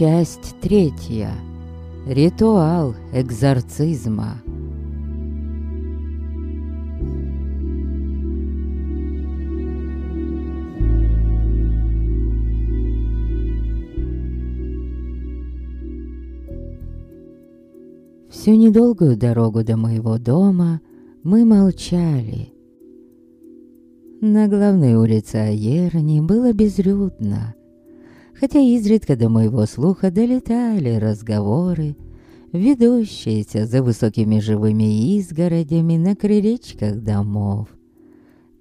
Часть третья. Ритуал экзорцизма. Всю недолгую дорогу до моего дома мы молчали. На главной улице Аерни было безлюдно хотя изредка до моего слуха долетали разговоры, ведущиеся за высокими живыми изгородями на крылечках домов.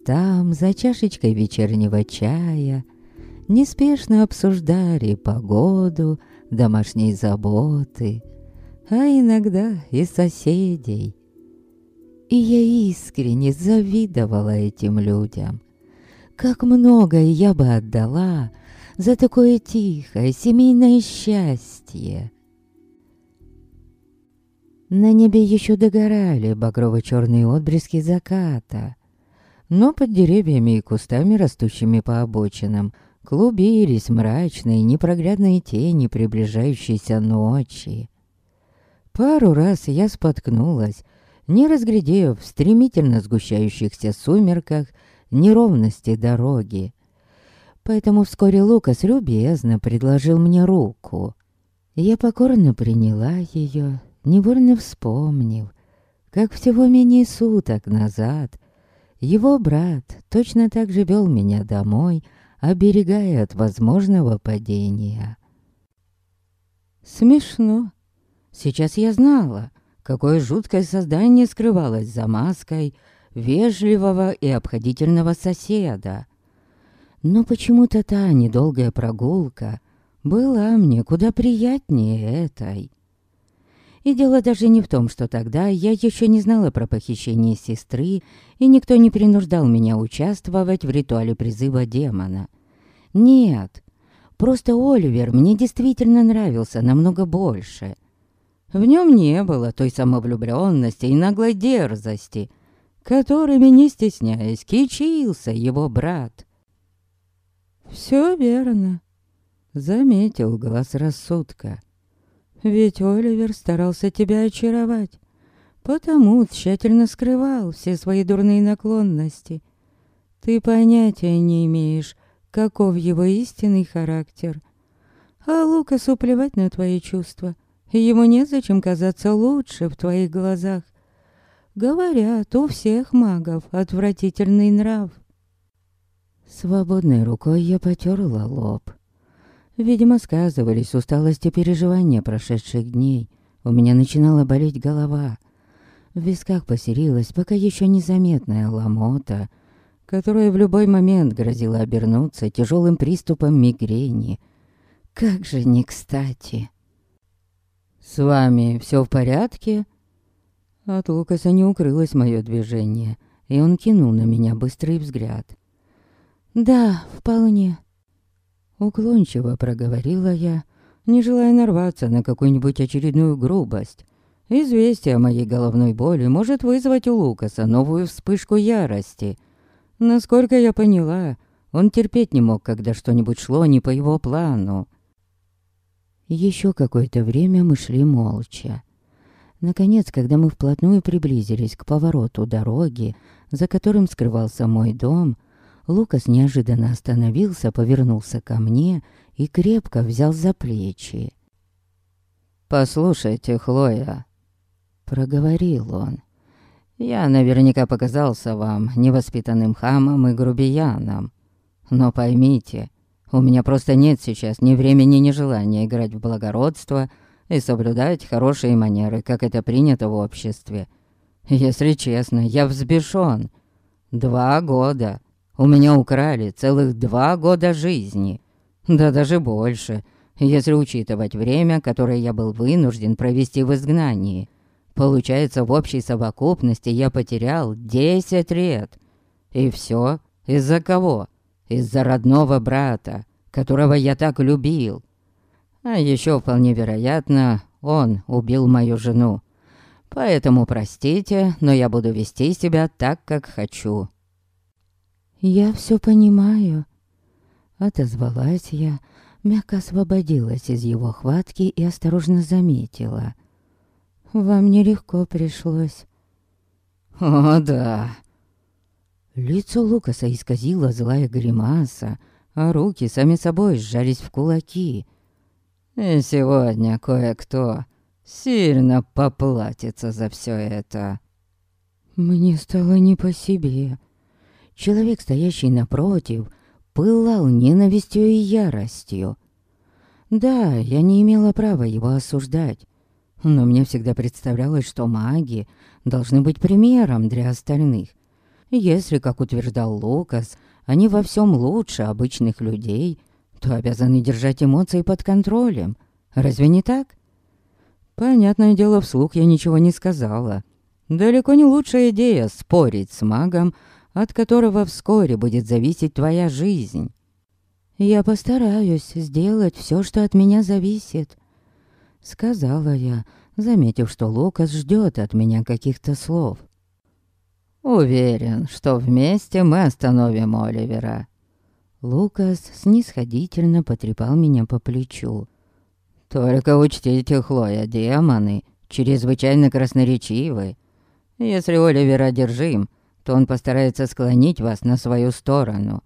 Там, за чашечкой вечернего чая, неспешно обсуждали погоду, домашние заботы, а иногда и соседей. И я искренне завидовала этим людям. Как многое я бы отдала, за такое тихое семейное счастье. На небе еще догорали багрово-черные отблески заката, но под деревьями и кустами, растущими по обочинам, клубились мрачные непроглядные тени приближающейся ночи. Пару раз я споткнулась, не разглядев в стремительно сгущающихся сумерках неровности дороги. Поэтому вскоре Лукас любезно предложил мне руку. Я покорно приняла ее, невольно вспомнив, как всего менее суток назад его брат точно так же вел меня домой, оберегая от возможного падения. Смешно. Сейчас я знала, какое жуткое создание скрывалось за маской вежливого и обходительного соседа. Но почему-то та недолгая прогулка была мне куда приятнее этой. И дело даже не в том, что тогда я еще не знала про похищение сестры, и никто не принуждал меня участвовать в ритуале призыва демона. Нет, просто Оливер мне действительно нравился намного больше. В нем не было той самовлюбленности и наглой дерзости, которыми, не стесняясь, кичился его брат. «Все верно», — заметил глаз рассудка. «Ведь Оливер старался тебя очаровать, потому тщательно скрывал все свои дурные наклонности. Ты понятия не имеешь, каков его истинный характер. А Лукасу плевать на твои чувства, ему незачем казаться лучше в твоих глазах. Говорят, у всех магов отвратительный нрав. Свободной рукой я потерла лоб. Видимо, сказывались усталость и переживания прошедших дней. У меня начинала болеть голова. В висках посерилась пока еще незаметная ломота, которая в любой момент грозила обернуться тяжелым приступом мигрени. Как же не кстати. «С вами все в порядке?» От Лукаса не укрылось мое движение, и он кинул на меня быстрый взгляд. «Да, вполне». Уклончиво проговорила я, не желая нарваться на какую-нибудь очередную грубость. Известие о моей головной боли может вызвать у Лукаса новую вспышку ярости. Насколько я поняла, он терпеть не мог, когда что-нибудь шло не по его плану. Еще какое-то время мы шли молча. Наконец, когда мы вплотную приблизились к повороту дороги, за которым скрывался мой дом, Лукас неожиданно остановился, повернулся ко мне и крепко взял за плечи. «Послушайте, Хлоя», — проговорил он, — «я наверняка показался вам невоспитанным хамом и грубияном. Но поймите, у меня просто нет сейчас ни времени, ни желания играть в благородство и соблюдать хорошие манеры, как это принято в обществе. Если честно, я взбешен. Два года у меня украли целых два года жизни. Да даже больше, если учитывать время, которое я был вынужден провести в изгнании. Получается, в общей совокупности я потерял десять лет. И все из-за кого? Из-за родного брата, которого я так любил. А еще вполне вероятно, он убил мою жену. Поэтому простите, но я буду вести себя так, как хочу. «Я все понимаю», — отозвалась я, мягко освободилась из его хватки и осторожно заметила. «Вам нелегко пришлось». «О, да!» Лицо Лукаса исказило злая гримаса, а руки сами собой сжались в кулаки. «И сегодня кое-кто сильно поплатится за все это». Мне стало не по себе. Человек, стоящий напротив, пылал ненавистью и яростью. Да, я не имела права его осуждать, но мне всегда представлялось, что маги должны быть примером для остальных. Если, как утверждал Лукас, они во всем лучше обычных людей, то обязаны держать эмоции под контролем. Разве не так? Понятное дело, вслух я ничего не сказала. Далеко не лучшая идея спорить с магом, от которого вскоре будет зависеть твоя жизнь. Я постараюсь сделать все, что от меня зависит, сказала я, заметив, что Лукас ждет от меня каких-то слов. Уверен, что вместе мы остановим Оливера. Лукас снисходительно потрепал меня по плечу. Только учтите, Хлоя, демоны чрезвычайно красноречивы. Если Оливер одержим, то он постарается склонить вас на свою сторону.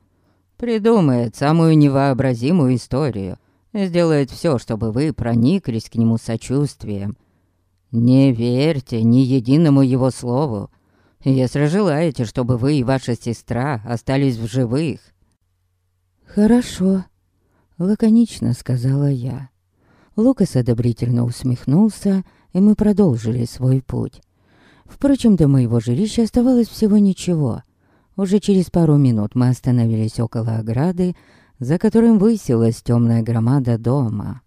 Придумает самую невообразимую историю. Сделает все, чтобы вы прониклись к нему сочувствием. Не верьте ни единому его слову, если желаете, чтобы вы и ваша сестра остались в живых». «Хорошо», — лаконично сказала я. Лукас одобрительно усмехнулся, и мы продолжили свой путь. Впрочем, до моего жилища оставалось всего ничего. Уже через пару минут мы остановились около ограды, за которым высилась темная громада дома.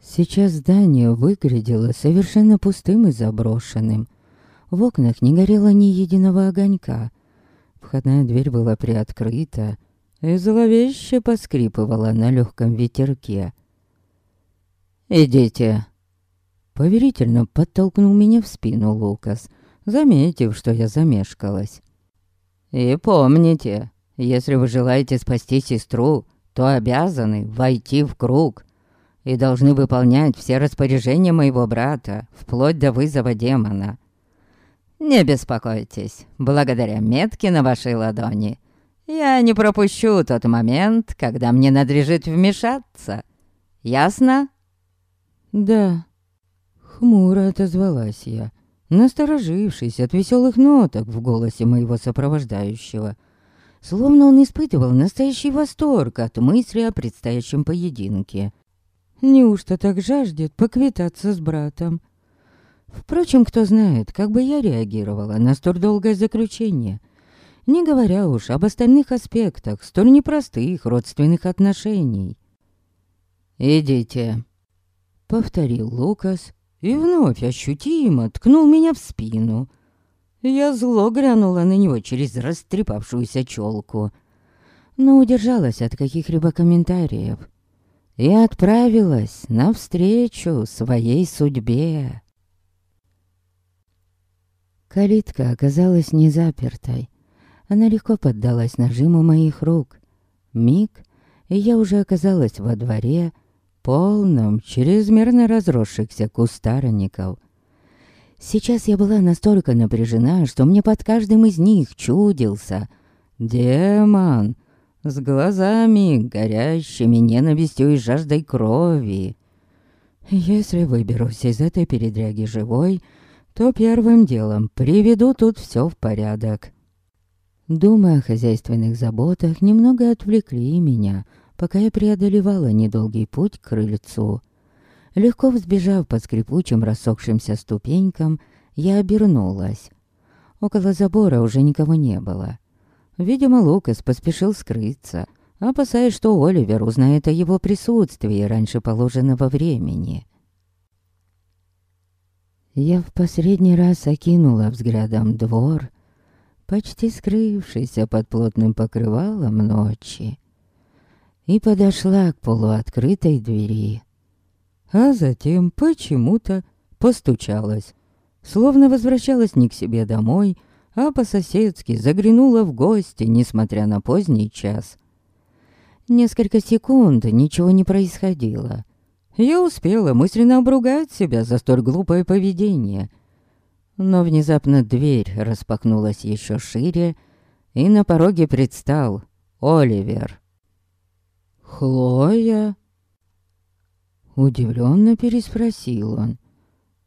Сейчас здание выглядело совершенно пустым и заброшенным. В окнах не горело ни единого огонька. Входная дверь была приоткрыта и зловеще поскрипывала на легком ветерке. «Идите!» Поверительно подтолкнул меня в спину Лукас, заметив, что я замешкалась. «И помните, если вы желаете спасти сестру, то обязаны войти в круг и должны выполнять все распоряжения моего брата, вплоть до вызова демона. Не беспокойтесь, благодаря метке на вашей ладони я не пропущу тот момент, когда мне надлежит вмешаться. Ясно? Да. Хмуро отозвалась я, насторожившись от веселых ноток в голосе моего сопровождающего. Словно он испытывал настоящий восторг от мысли о предстоящем поединке. Неужто так жаждет поквитаться с братом? Впрочем, кто знает, как бы я реагировала на столь долгое заключение. Не говоря уж об остальных аспектах столь непростых родственных отношений. «Идите», — повторил Лукас и вновь ощутимо ткнул меня в спину. Я зло глянула на него через растрепавшуюся челку, но удержалась от каких-либо комментариев и отправилась навстречу своей судьбе. Калитка оказалась не запертой. Она легко поддалась нажиму моих рук. Миг, и я уже оказалась во дворе, полном чрезмерно разросшихся кустарников. Сейчас я была настолько напряжена, что мне под каждым из них чудился демон с глазами, горящими ненавистью и жаждой крови. Если выберусь из этой передряги живой, то первым делом приведу тут все в порядок. Думы о хозяйственных заботах немного отвлекли меня, пока я преодолевала недолгий путь к крыльцу. Легко взбежав по скрипучим рассохшимся ступенькам, я обернулась. Около забора уже никого не было. Видимо, Лукас поспешил скрыться, опасаясь, что Оливер узнает о его присутствии раньше положенного времени. Я в последний раз окинула взглядом двор, почти скрывшийся под плотным покрывалом ночи, и подошла к полуоткрытой двери. А затем почему-то постучалась, словно возвращалась не к себе домой, а по-соседски заглянула в гости, несмотря на поздний час. Несколько секунд ничего не происходило. Я успела мысленно обругать себя за столь глупое поведение. Но внезапно дверь распахнулась еще шире, и на пороге предстал Оливер. «Хлоя?» Удивленно переспросил он,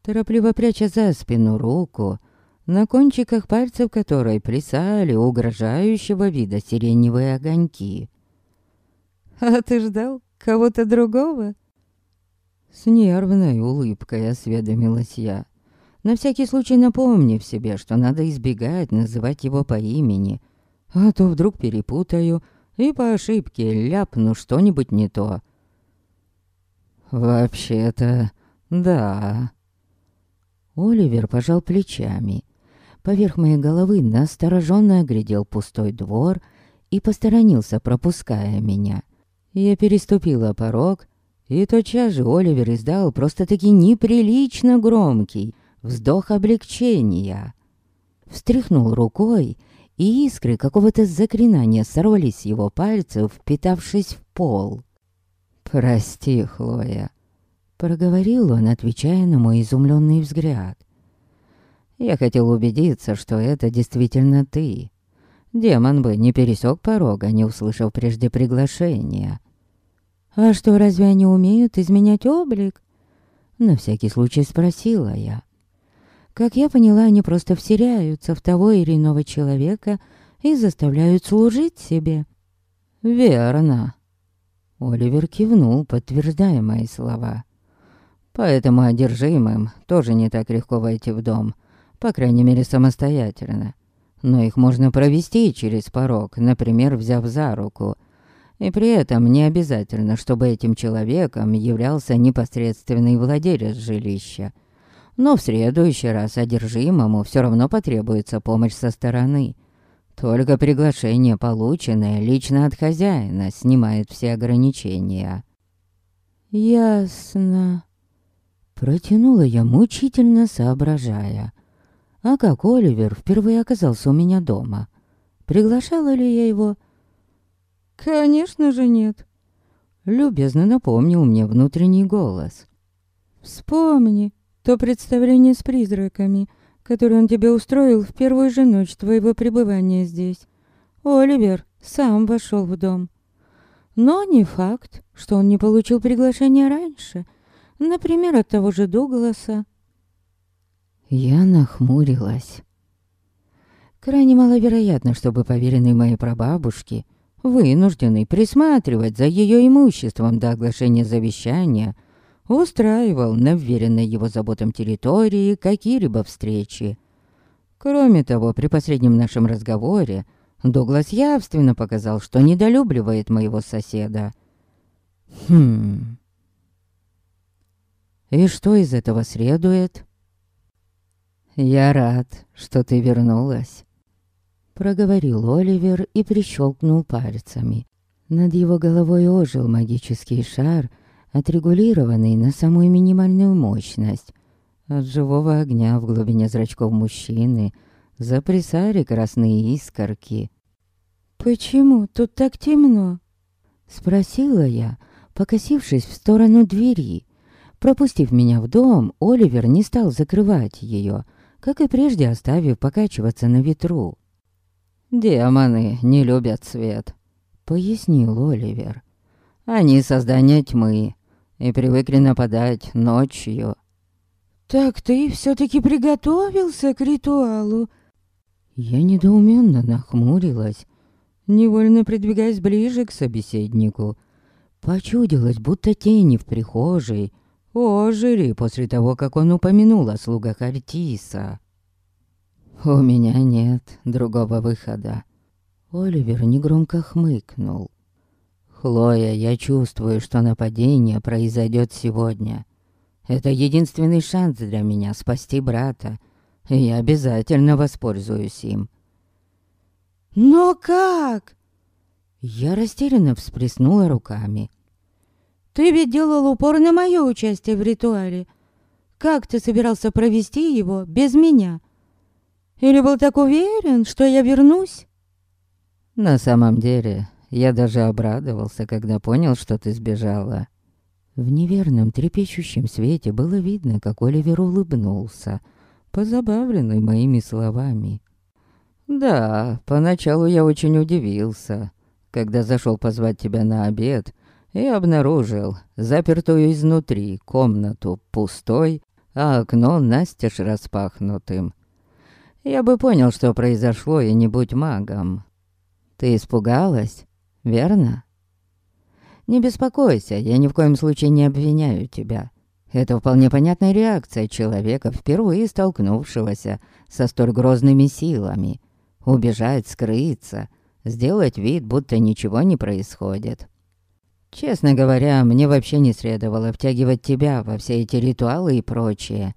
торопливо пряча за спину руку, на кончиках пальцев которой плясали угрожающего вида сиреневые огоньки. «А ты ждал кого-то другого?» С нервной улыбкой осведомилась я, на всякий случай напомнив себе, что надо избегать называть его по имени, а то вдруг перепутаю и по ошибке ляпну что-нибудь не то. «Вообще-то, да». Оливер пожал плечами. Поверх моей головы настороженно оглядел пустой двор и посторонился, пропуская меня. Я переступила порог, и тотчас же Оливер издал просто-таки неприлично громкий вздох облегчения. Встряхнул рукой, и искры какого-то заклинания сорвались с его пальцев, впитавшись в пол. «Прости, Хлоя», — проговорил он, отвечая на мой изумленный взгляд. «Я хотел убедиться, что это действительно ты. Демон бы не пересек порога, не услышав прежде приглашения». «А что, разве они умеют изменять облик?» На всякий случай спросила я. Как я поняла, они просто всеряются в того или иного человека и заставляют служить себе. «Верно», Оливер кивнул, подтверждая мои слова. Поэтому одержимым тоже не так легко войти в дом, по крайней мере самостоятельно. Но их можно провести через порог, например, взяв за руку. И при этом не обязательно, чтобы этим человеком являлся непосредственный владелец жилища. Но в следующий раз одержимому все равно потребуется помощь со стороны – только приглашение, полученное лично от хозяина, снимает все ограничения. «Ясно», — протянула я, мучительно соображая. «А как Оливер впервые оказался у меня дома? Приглашала ли я его?» «Конечно же нет», — любезно напомнил мне внутренний голос. «Вспомни то представление с призраками, который он тебе устроил в первую же ночь твоего пребывания здесь. Оливер сам вошел в дом. Но не факт, что он не получил приглашение раньше. Например, от того же Дугласа. Я нахмурилась. Крайне маловероятно, чтобы поверенный моей прабабушке, вынужденный присматривать за ее имуществом до оглашения завещания – устраивал на вверенной его заботам территории какие-либо встречи. Кроме того, при последнем нашем разговоре Дуглас явственно показал, что недолюбливает моего соседа. Хм... И что из этого следует? «Я рад, что ты вернулась», — проговорил Оливер и прищелкнул пальцами. Над его головой ожил магический шар, отрегулированный на самую минимальную мощность. От живого огня в глубине зрачков мужчины запрессали красные искорки. «Почему тут так темно?» Спросила я, покосившись в сторону двери. Пропустив меня в дом, Оливер не стал закрывать ее, как и прежде оставив покачиваться на ветру. «Демоны не любят свет», — пояснил Оливер. «Они создания тьмы, и привыкли нападать ночью. «Так ты все-таки приготовился к ритуалу?» Я недоуменно нахмурилась, невольно придвигаясь ближе к собеседнику. Почудилось, будто тени в прихожей ожили после того, как он упомянул о слугах Артиса. «У меня нет другого выхода». Оливер негромко хмыкнул. «Хлоя, я чувствую, что нападение произойдет сегодня. Это единственный шанс для меня спасти брата, и я обязательно воспользуюсь им». «Но как?» Я растерянно всплеснула руками. «Ты ведь делал упор на мое участие в ритуале. Как ты собирался провести его без меня? Или был так уверен, что я вернусь?» «На самом деле, Я даже обрадовался, когда понял, что ты сбежала. В неверном трепещущем свете было видно, как Оливер улыбнулся, позабавленный моими словами. Да, поначалу я очень удивился, когда зашел позвать тебя на обед и обнаружил запертую изнутри комнату пустой, а окно настежь распахнутым. Я бы понял, что произошло, и не будь магом. Ты испугалась, верно? Не беспокойся, я ни в коем случае не обвиняю тебя. Это вполне понятная реакция человека, впервые столкнувшегося со столь грозными силами. Убежать, скрыться, сделать вид, будто ничего не происходит. Честно говоря, мне вообще не следовало втягивать тебя во все эти ритуалы и прочее.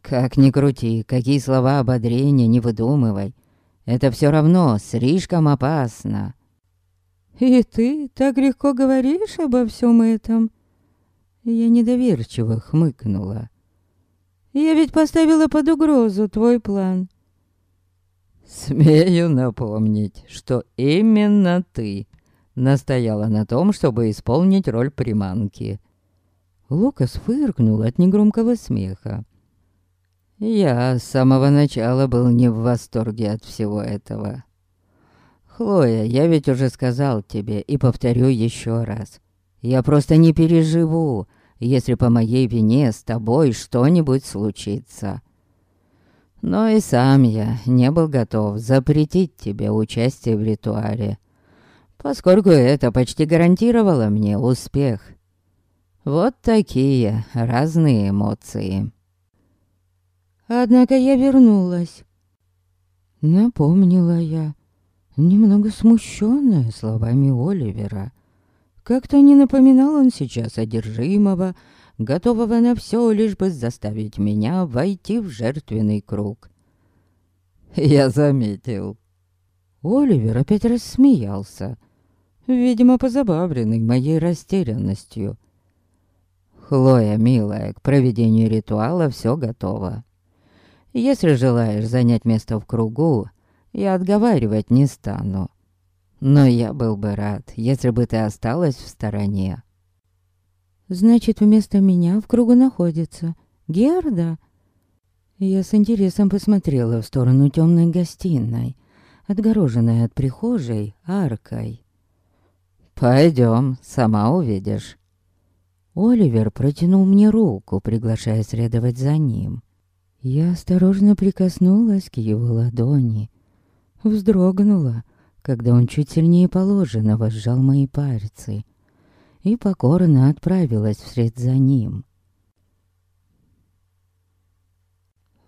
Как ни крути, какие слова ободрения не выдумывай. Это все равно слишком опасно. «И ты так легко говоришь обо всем этом?» Я недоверчиво хмыкнула. «Я ведь поставила под угрозу твой план». «Смею напомнить, что именно ты настояла на том, чтобы исполнить роль приманки». Лукас фыркнул от негромкого смеха. Я с самого начала был не в восторге от всего этого. Хлоя, я ведь уже сказал тебе и повторю еще раз. Я просто не переживу, если по моей вине с тобой что-нибудь случится. Но и сам я не был готов запретить тебе участие в ритуале, поскольку это почти гарантировало мне успех. Вот такие разные эмоции. Однако я вернулась. Напомнила я, немного смущенная словами Оливера. Как-то не напоминал он сейчас одержимого, готового на все, лишь бы заставить меня войти в жертвенный круг. Я заметил. Оливер опять рассмеялся, видимо, позабавленный моей растерянностью. «Хлоя, милая, к проведению ритуала все готово. Если желаешь занять место в кругу, я отговаривать не стану. Но я был бы рад, если бы ты осталась в стороне. Значит, вместо меня в кругу находится Герда. Я с интересом посмотрела в сторону темной гостиной, отгороженной от прихожей аркой. Пойдем, сама увидишь. Оливер протянул мне руку, приглашая следовать за ним. Я осторожно прикоснулась к его ладони. Вздрогнула, когда он чуть сильнее положенного сжал мои пальцы. И покорно отправилась вслед за ним.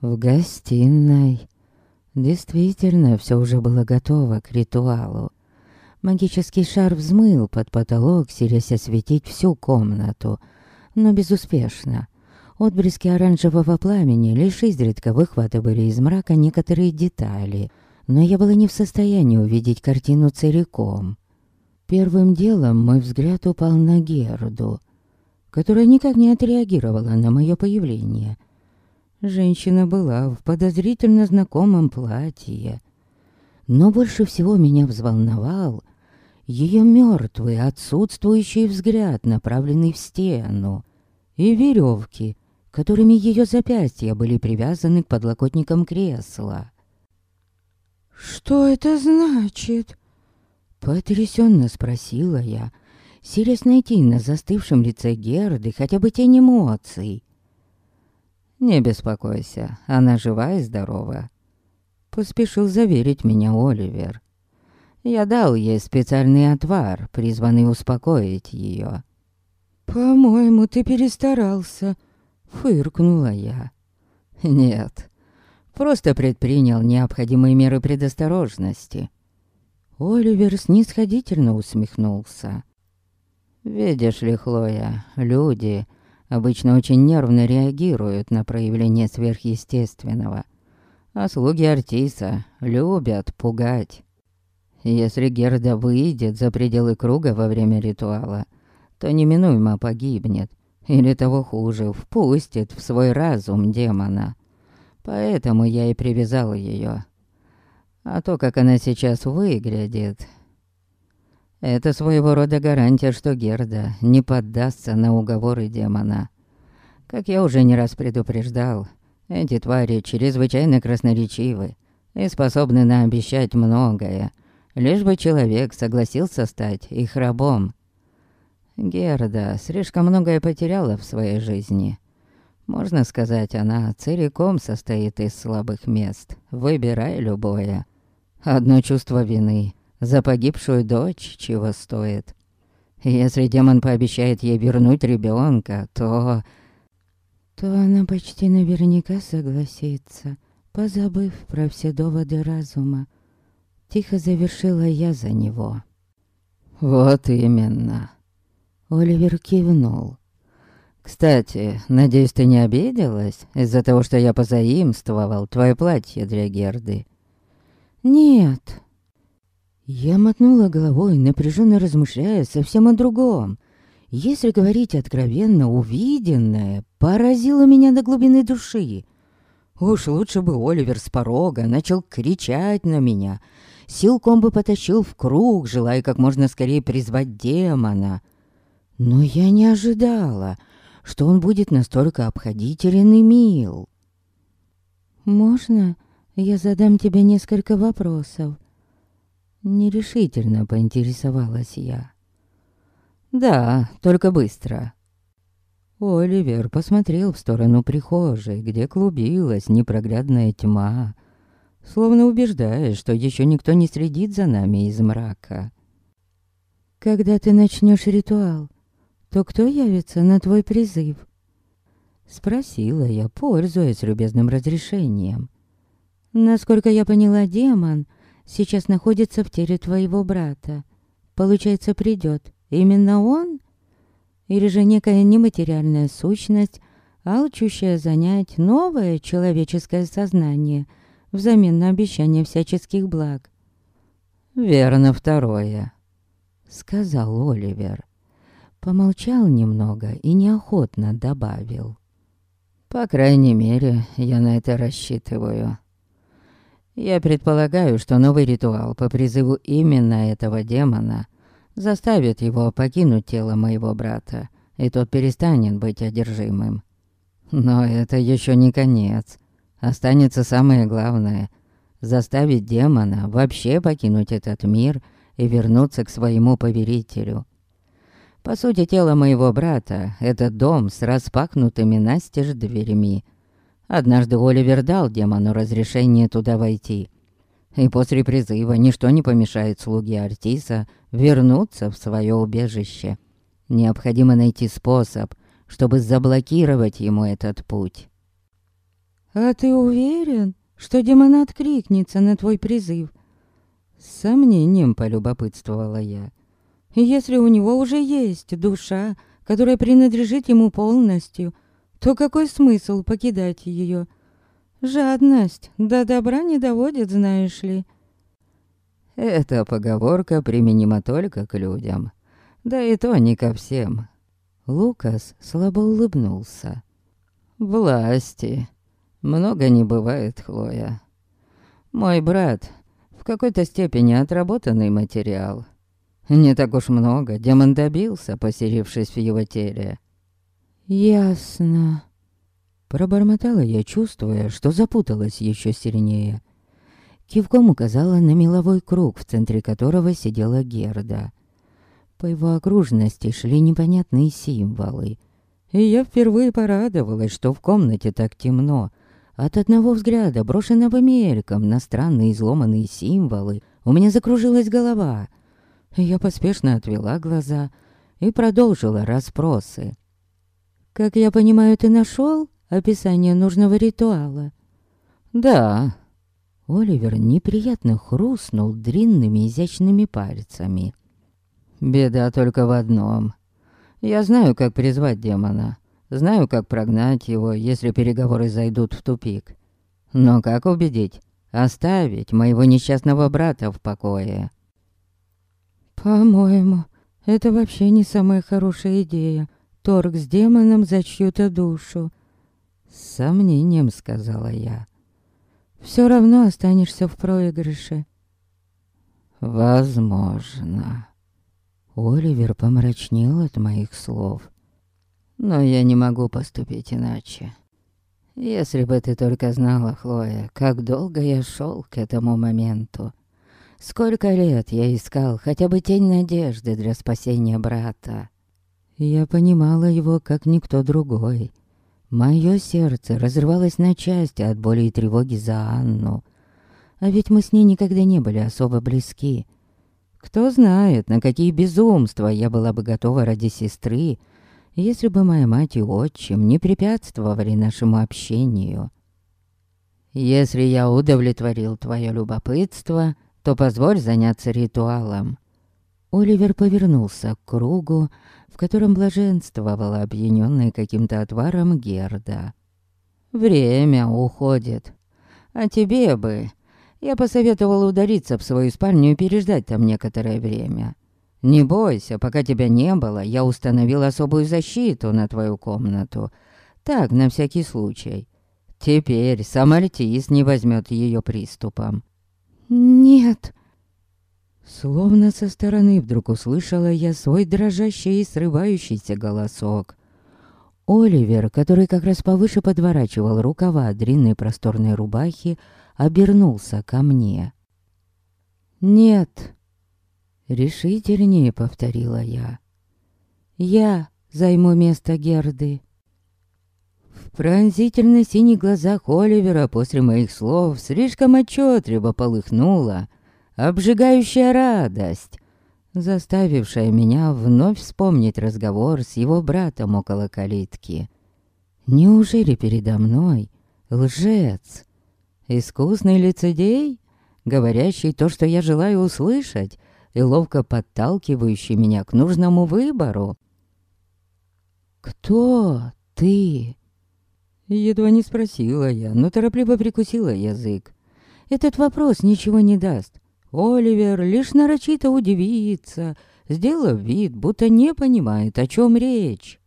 В гостиной действительно все уже было готово к ритуалу. Магический шар взмыл под потолок, силясь осветить всю комнату, но безуспешно. Отблески оранжевого пламени лишь изредка выхватывали из мрака некоторые детали, но я была не в состоянии увидеть картину целиком. Первым делом мой взгляд упал на Герду, которая никак не отреагировала на мое появление. Женщина была в подозрительно знакомом платье. Но больше всего меня взволновал ее мертвый, отсутствующий взгляд, направленный в стену, и веревки, которыми ее запястья были привязаны к подлокотникам кресла. «Что это значит?» Потрясенно спросила я, силясь найти на застывшем лице Герды хотя бы тень эмоций. «Не беспокойся, она жива и здорова», — поспешил заверить меня Оливер. «Я дал ей специальный отвар, призванный успокоить ее». «По-моему, ты перестарался», Фыркнула я. Нет, просто предпринял необходимые меры предосторожности. Оливер снисходительно усмехнулся. Видишь ли, Хлоя, люди обычно очень нервно реагируют на проявление сверхъестественного. А слуги Артиса любят пугать. Если Герда выйдет за пределы круга во время ритуала, то неминуемо погибнет — или того хуже, впустит в свой разум демона. Поэтому я и привязал ее. А то, как она сейчас выглядит... Это своего рода гарантия, что Герда не поддастся на уговоры демона. Как я уже не раз предупреждал, эти твари чрезвычайно красноречивы и способны наобещать многое, лишь бы человек согласился стать их рабом. Герда слишком многое потеряла в своей жизни. Можно сказать, она целиком состоит из слабых мест. Выбирай любое. Одно чувство вины за погибшую дочь чего стоит. Если демон пообещает ей вернуть ребенка, то... То она почти наверняка согласится, позабыв про все доводы разума. Тихо завершила я за него. Вот именно. Оливер кивнул. «Кстати, надеюсь, ты не обиделась из-за того, что я позаимствовал твое платье для Герды?» «Нет». Я мотнула головой, напряженно размышляя совсем о другом. Если говорить откровенно, увиденное поразило меня до глубины души. Уж лучше бы Оливер с порога начал кричать на меня, силком бы потащил в круг, желая как можно скорее призвать демона — но я не ожидала, что он будет настолько обходителен и мил. «Можно я задам тебе несколько вопросов?» Нерешительно поинтересовалась я. «Да, только быстро». Оливер посмотрел в сторону прихожей, где клубилась непроглядная тьма, словно убеждая, что еще никто не следит за нами из мрака. «Когда ты начнешь ритуал, то кто явится на твой призыв?» Спросила я, пользуясь любезным разрешением. «Насколько я поняла, демон сейчас находится в теле твоего брата. Получается, придет именно он? Или же некая нематериальная сущность, алчущая занять новое человеческое сознание взамен на обещание всяческих благ?» «Верно второе», — сказал Оливер. Помолчал немного и неохотно добавил. «По крайней мере, я на это рассчитываю. Я предполагаю, что новый ритуал по призыву именно этого демона заставит его покинуть тело моего брата, и тот перестанет быть одержимым. Но это еще не конец. Останется самое главное — заставить демона вообще покинуть этот мир и вернуться к своему поверителю. По сути, тело моего брата — это дом с распахнутыми настежь дверями. Однажды Оливер дал демону разрешение туда войти. И после призыва ничто не помешает слуге Артиса вернуться в свое убежище. Необходимо найти способ, чтобы заблокировать ему этот путь. «А ты уверен, что демон откликнется на твой призыв?» С сомнением полюбопытствовала я. Если у него уже есть душа, которая принадлежит ему полностью, то какой смысл покидать ее? Жадность до добра не доводит, знаешь ли. Эта поговорка применима только к людям. Да и то не ко всем. Лукас слабо улыбнулся. Власти. Много не бывает, Хлоя. Мой брат в какой-то степени отработанный материал. Не так уж много демон добился, поселившись в его теле. «Ясно». Пробормотала я, чувствуя, что запуталась еще сильнее. Кивком указала на меловой круг, в центре которого сидела Герда. По его окружности шли непонятные символы. И я впервые порадовалась, что в комнате так темно. От одного взгляда, брошенного мельком на странные изломанные символы, у меня закружилась голова — я поспешно отвела глаза и продолжила расспросы. «Как я понимаю, ты нашел описание нужного ритуала?» «Да». Оливер неприятно хрустнул длинными изящными пальцами. «Беда только в одном. Я знаю, как призвать демона. Знаю, как прогнать его, если переговоры зайдут в тупик. Но как убедить? Оставить моего несчастного брата в покое?» «По-моему, это вообще не самая хорошая идея. Торг с демоном за чью-то душу». С сомнением сказала я. «Все равно останешься в проигрыше». «Возможно», Оливер помрачнел от моих слов. Но я не могу поступить иначе. Если бы ты только знала, Хлоя, как долго я шел к этому моменту. Сколько лет я искал хотя бы тень надежды для спасения брата. Я понимала его, как никто другой. Мое сердце разрывалось на части от боли и тревоги за Анну. А ведь мы с ней никогда не были особо близки. Кто знает, на какие безумства я была бы готова ради сестры, если бы моя мать и отчим не препятствовали нашему общению. Если я удовлетворил твое любопытство, то позволь заняться ритуалом. Оливер повернулся к кругу, в котором блаженствовала опьянённая каким-то отваром Герда. «Время уходит. А тебе бы...» Я посоветовал удариться в свою спальню и переждать там некоторое время. Не бойся, пока тебя не было, я установил особую защиту на твою комнату. Так, на всякий случай. Теперь сам Альтис не возьмет ее приступом. «Нет!» Словно со стороны вдруг услышала я свой дрожащий и срывающийся голосок. Оливер, который как раз повыше подворачивал рукава длинной просторной рубахи, обернулся ко мне. «Нет!» Решительнее повторила я. «Я займу место Герды». Пронзительно синих глазах Оливера после моих слов слишком отчетливо полыхнула обжигающая радость, заставившая меня вновь вспомнить разговор с его братом около калитки. Неужели передо мной лжец, искусный лицедей, говорящий то, что я желаю услышать, и ловко подталкивающий меня к нужному выбору? «Кто ты?» Едва не спросила я, но торопливо прикусила язык. Этот вопрос ничего не даст. Оливер лишь нарочито удивится, сделав вид, будто не понимает, о чем речь.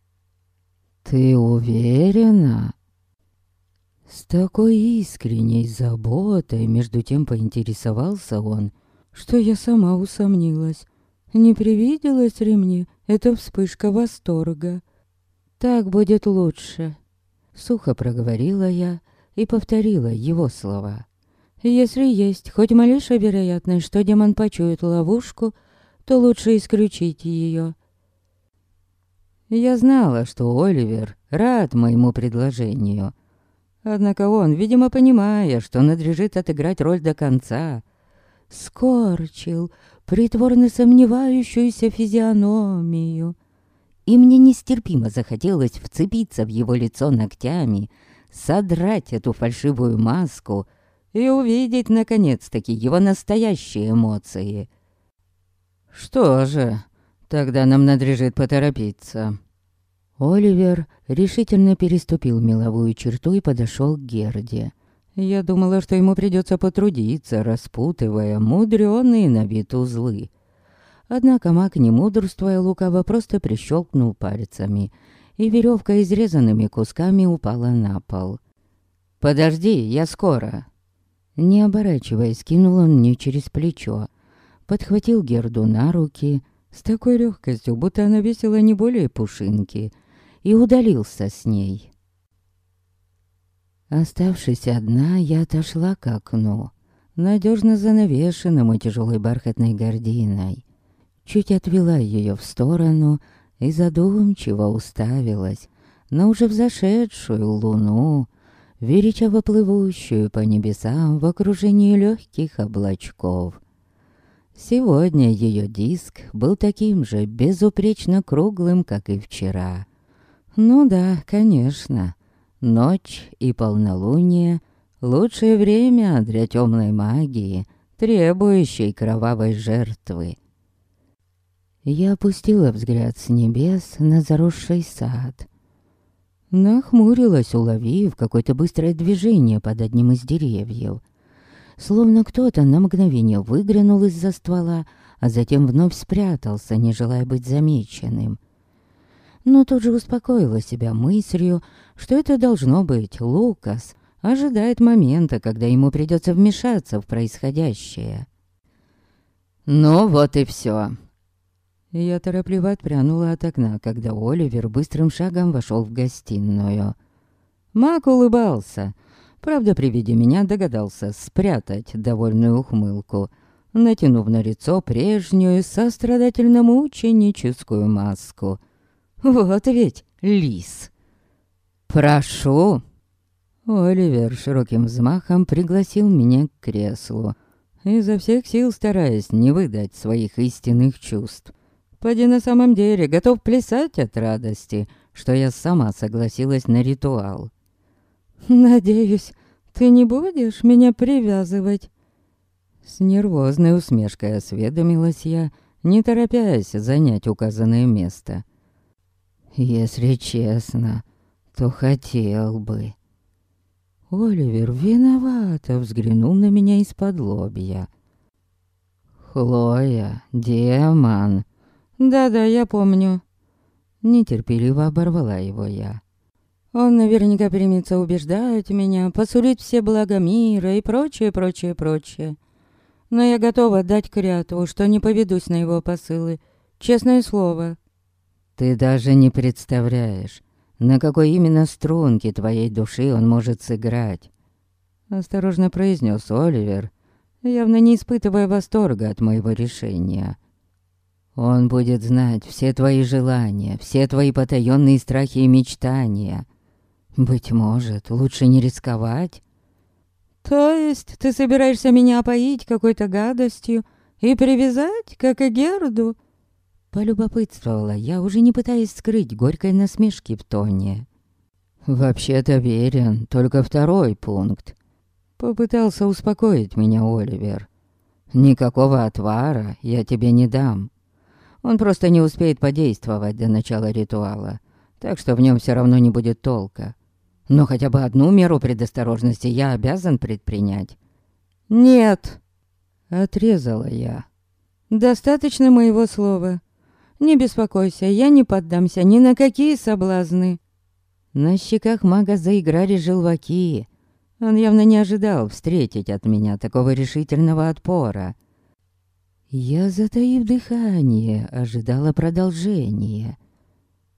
«Ты уверена?» С такой искренней заботой между тем поинтересовался он, что я сама усомнилась. Не привиделась ли мне эта вспышка восторга? «Так будет лучше», — сухо проговорила я и повторила его слова. Если есть хоть малейшая вероятность, что демон почует ловушку, то лучше исключить ее. Я знала, что Оливер рад моему предложению. Однако он, видимо, понимая, что надлежит отыграть роль до конца, скорчил притворно сомневающуюся физиономию. И мне нестерпимо захотелось вцепиться в его лицо ногтями, содрать эту фальшивую маску — и увидеть, наконец-таки, его настоящие эмоции. Что же, тогда нам надлежит поторопиться. Оливер решительно переступил меловую черту и подошел к Герде. Я думала, что ему придется потрудиться, распутывая мудреные на вид узлы. Однако маг, не мудрствуя лукаво, просто прищелкнул пальцами, и веревка изрезанными кусками упала на пол. «Подожди, я скоро!» Не оборачиваясь, кинул он мне через плечо. Подхватил Герду на руки с такой легкостью, будто она весила не более пушинки, и удалился с ней. Оставшись одна, я отошла к окну, надежно занавешенному тяжелой бархатной гординой. Чуть отвела ее в сторону и задумчиво уставилась на уже взошедшую луну, величаво плывущую по небесам в окружении легких облачков. Сегодня ее диск был таким же безупречно круглым, как и вчера. Ну да, конечно, ночь и полнолуние — лучшее время для темной магии, требующей кровавой жертвы. Я опустила взгляд с небес на заросший сад — Нахмурилась, уловив какое-то быстрое движение под одним из деревьев. Словно кто-то на мгновение выглянул из-за ствола, а затем вновь спрятался, не желая быть замеченным. Но тут же успокоила себя мыслью, что это должно быть Лукас, ожидает момента, когда ему придется вмешаться в происходящее. «Ну вот и все. Я торопливо отпрянула от окна, когда Оливер быстрым шагом вошел в гостиную. Мак улыбался. Правда, при виде меня догадался спрятать довольную ухмылку, натянув на лицо прежнюю сострадательно-мученическую маску. Вот ведь лис. «Прошу!» Оливер широким взмахом пригласил меня к креслу, изо всех сил стараясь не выдать своих истинных чувств. Поди на самом деле готов плясать от радости, что я сама согласилась на ритуал. «Надеюсь, ты не будешь меня привязывать?» С нервозной усмешкой осведомилась я, не торопясь занять указанное место. «Если честно, то хотел бы». Оливер виновато взглянул на меня из-под лобья. «Хлоя, демон!» «Да-да, я помню». Нетерпеливо оборвала его я. Он наверняка примется убеждать меня, посулить все блага мира и прочее, прочее, прочее. Но я готова дать клятву, что не поведусь на его посылы. Честное слово. Ты даже не представляешь, на какой именно струнке твоей души он может сыграть. Осторожно произнес Оливер, явно не испытывая восторга от моего решения. Он будет знать все твои желания, все твои потаенные страхи и мечтания. Быть может, лучше не рисковать? То есть ты собираешься меня опоить какой-то гадостью и привязать, как и Герду? Полюбопытствовала я, уже не пытаясь скрыть горькой насмешки в тоне. «Вообще-то верен, только второй пункт». Попытался успокоить меня Оливер. «Никакого отвара я тебе не дам. Он просто не успеет подействовать до начала ритуала, так что в нем все равно не будет толка. Но хотя бы одну меру предосторожности я обязан предпринять. «Нет!» — отрезала я. «Достаточно моего слова. Не беспокойся, я не поддамся ни на какие соблазны». На щеках мага заиграли желваки. Он явно не ожидал встретить от меня такого решительного отпора. Я, затаив дыхание, ожидала продолжения.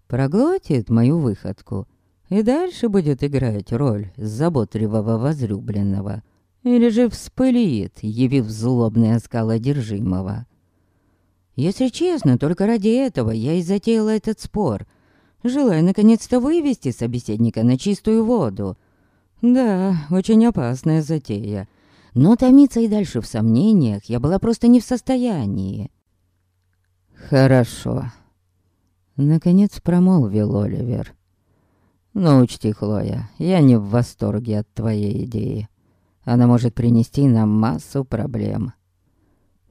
Проглотит мою выходку и дальше будет играть роль заботливого возлюбленного. Или же вспылит, явив злобный оскал одержимого. Если честно, только ради этого я и затеяла этот спор, желая наконец-то вывести собеседника на чистую воду. Да, очень опасная затея — но томиться и дальше в сомнениях я была просто не в состоянии. «Хорошо», — наконец промолвил Оливер. «Но учти, Хлоя, я не в восторге от твоей идеи. Она может принести нам массу проблем».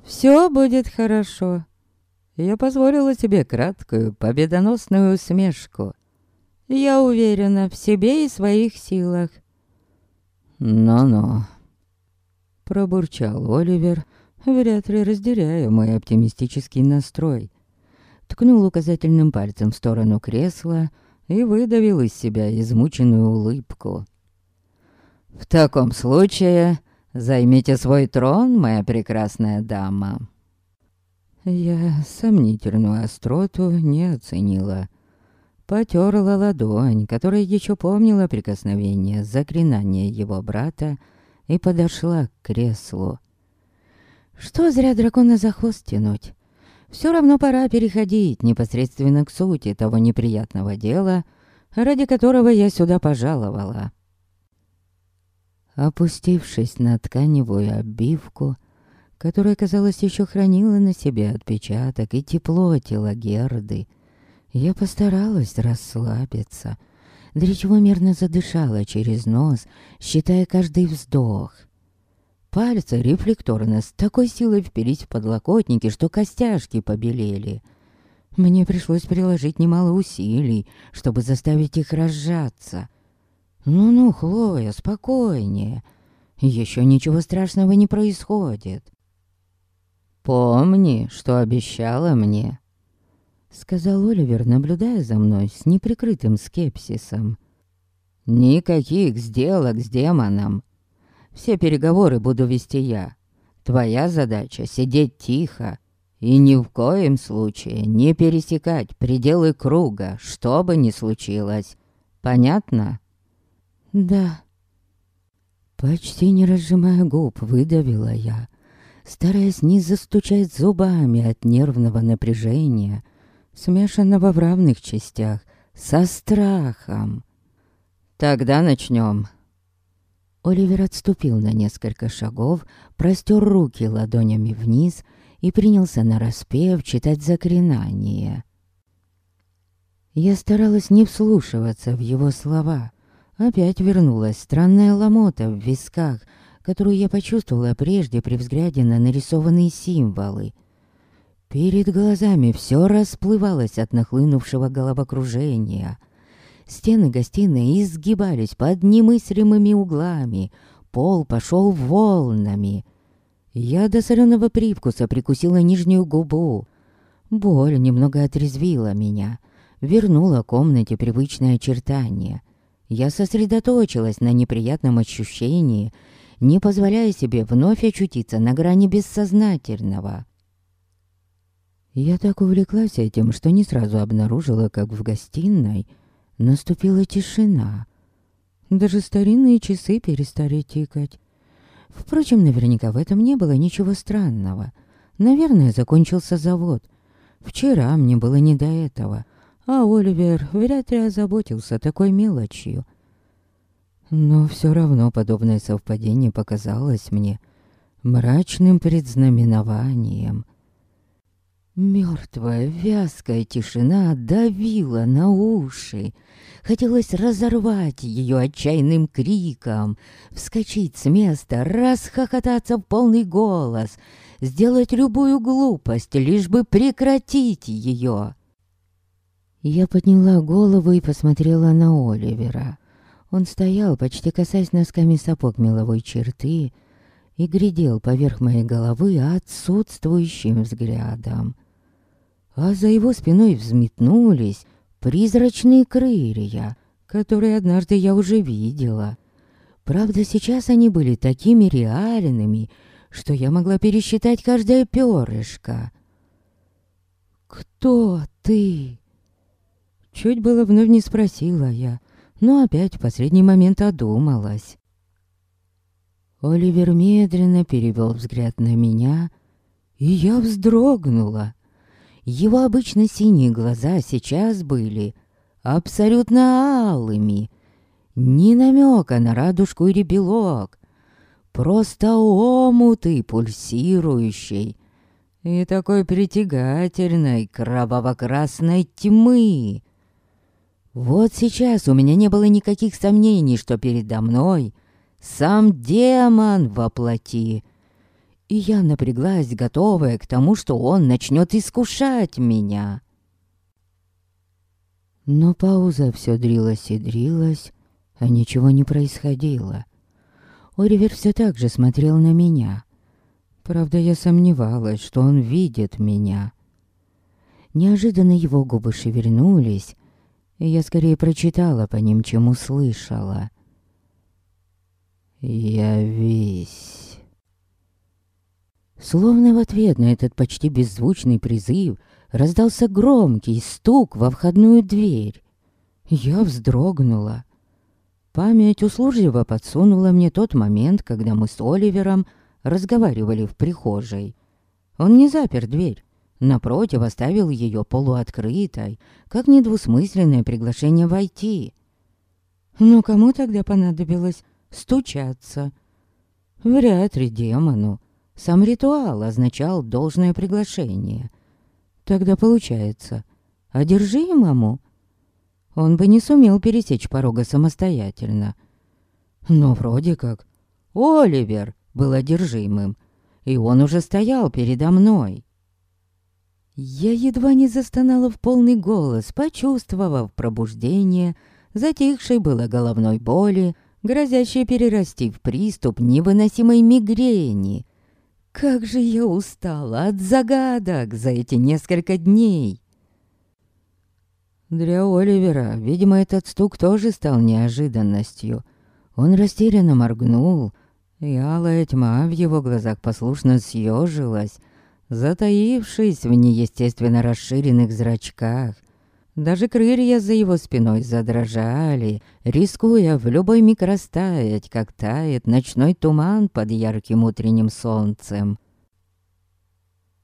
«Все будет хорошо». Я позволила тебе краткую, победоносную усмешку. Я уверена в себе и своих силах. «Ну-ну», Пробурчал Оливер, вряд ли разделяя мой оптимистический настрой. Ткнул указательным пальцем в сторону кресла и выдавил из себя измученную улыбку. «В таком случае займите свой трон, моя прекрасная дама». Я сомнительную остроту не оценила. Потерла ладонь, которая еще помнила прикосновение заклинания его брата, и подошла к креслу. Что зря дракона за хвост тянуть? Все равно пора переходить непосредственно к сути того неприятного дела, ради которого я сюда пожаловала. Опустившись на тканевую обивку, которая, казалось, еще хранила на себе отпечаток и тепло тела Герды, я постаралась расслабиться — для чего мерно задышала через нос, считая каждый вздох. Пальцы рефлекторно с такой силой впились в подлокотники, что костяшки побелели. Мне пришлось приложить немало усилий, чтобы заставить их разжаться. «Ну-ну, Хлоя, спокойнее. Еще ничего страшного не происходит». «Помни, что обещала мне», Сказал Оливер, наблюдая за мной с неприкрытым скепсисом. «Никаких сделок с демоном. Все переговоры буду вести я. Твоя задача — сидеть тихо И ни в коем случае не пересекать пределы круга, что бы ни случилось. Понятно? Да. Почти не разжимая губ, выдавила я, стараясь не застучать зубами от нервного напряжения, смешанного в равных частях со страхом. Тогда начнем. Оливер отступил на несколько шагов, простер руки ладонями вниз и принялся нараспев читать заклинание. Я старалась не вслушиваться в его слова. Опять вернулась странная ломота в висках, которую я почувствовала прежде при взгляде на нарисованные символы. Перед глазами все расплывалось от нахлынувшего головокружения. Стены гостиной изгибались под немыслимыми углами, пол пошел волнами. Я до соленого привкуса прикусила нижнюю губу. Боль немного отрезвила меня, вернула комнате привычное очертание. Я сосредоточилась на неприятном ощущении, не позволяя себе вновь очутиться на грани бессознательного. Я так увлеклась этим, что не сразу обнаружила, как в гостиной наступила тишина. Даже старинные часы перестали тикать. Впрочем, наверняка в этом не было ничего странного. Наверное, закончился завод. Вчера мне было не до этого, а Оливер вряд ли озаботился такой мелочью. Но все равно подобное совпадение показалось мне мрачным предзнаменованием. Мертвая, вязкая тишина давила на уши. Хотелось разорвать ее отчаянным криком, вскочить с места, расхохотаться в полный голос, сделать любую глупость, лишь бы прекратить ее. Я подняла голову и посмотрела на Оливера. Он стоял, почти касаясь носками сапог меловой черты, и глядел поверх моей головы отсутствующим взглядом а за его спиной взметнулись призрачные крылья, которые однажды я уже видела. Правда, сейчас они были такими реальными, что я могла пересчитать каждое перышко. «Кто ты?» Чуть было вновь не спросила я, но опять в последний момент одумалась. Оливер медленно перевел взгляд на меня, и я вздрогнула. Его обычно синие глаза сейчас были абсолютно алыми. Ни намека на радужку или белок. Просто омуты пульсирующей и такой притягательной кроваво-красной тьмы. Вот сейчас у меня не было никаких сомнений, что передо мной сам демон воплоти — и я напряглась, готовая к тому, что он начнет искушать меня. Но пауза все дрилась и дрилась, а ничего не происходило. Оливер все так же смотрел на меня. Правда, я сомневалась, что он видит меня. Неожиданно его губы шевельнулись, и я скорее прочитала по ним, чем услышала. «Я весь...» Словно в ответ на этот почти беззвучный призыв раздался громкий стук во входную дверь. Я вздрогнула. Память услужливо подсунула мне тот момент, когда мы с Оливером разговаривали в прихожей. Он не запер дверь, напротив оставил ее полуоткрытой, как недвусмысленное приглашение войти. Но кому тогда понадобилось стучаться? Вряд ли демону. Сам ритуал означал должное приглашение. Тогда получается, одержимому он бы не сумел пересечь порога самостоятельно. Но вроде как Оливер был одержимым, и он уже стоял передо мной. Я едва не застонала в полный голос, почувствовав пробуждение, затихшей было головной боли, грозящей перерасти в приступ невыносимой мигрени. Как же я устала от загадок за эти несколько дней. Для Оливера, видимо, этот стук тоже стал неожиданностью. Он растерянно моргнул, и алая тьма в его глазах послушно съежилась, затаившись в неестественно расширенных зрачках. Даже крылья за его спиной задрожали, рискуя в любой миг растаять, как тает ночной туман под ярким утренним солнцем.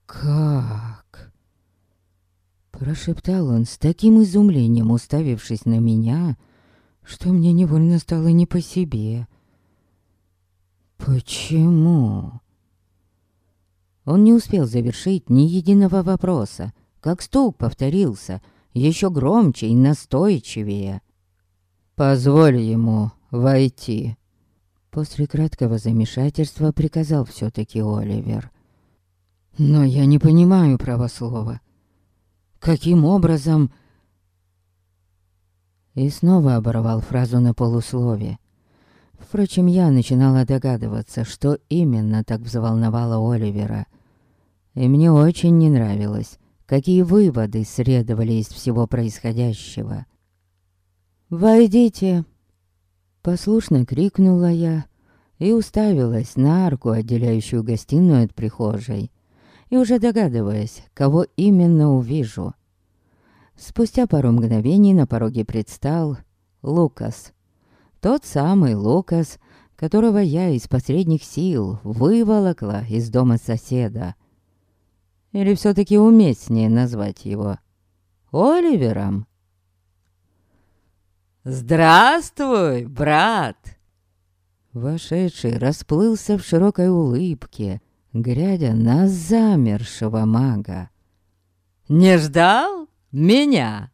«Как?» Прошептал он с таким изумлением, уставившись на меня, что мне невольно стало не по себе. «Почему?» Он не успел завершить ни единого вопроса, как стук повторился, еще громче и настойчивее. «Позволь ему войти», — после краткого замешательства приказал все-таки Оливер. «Но я не понимаю правослова. Каким образом...» И снова оборвал фразу на полуслове. Впрочем, я начинала догадываться, что именно так взволновало Оливера. И мне очень не нравилось, какие выводы следовали из всего происходящего. «Войдите!» Послушно крикнула я и уставилась на арку, отделяющую гостиную от прихожей, и уже догадываясь, кого именно увижу. Спустя пару мгновений на пороге предстал Лукас. Тот самый Лукас, которого я из последних сил выволокла из дома соседа. Или все-таки уместнее назвать его Оливером? «Здравствуй, брат!» Вошедший расплылся в широкой улыбке, глядя на замершего мага. «Не ждал меня?»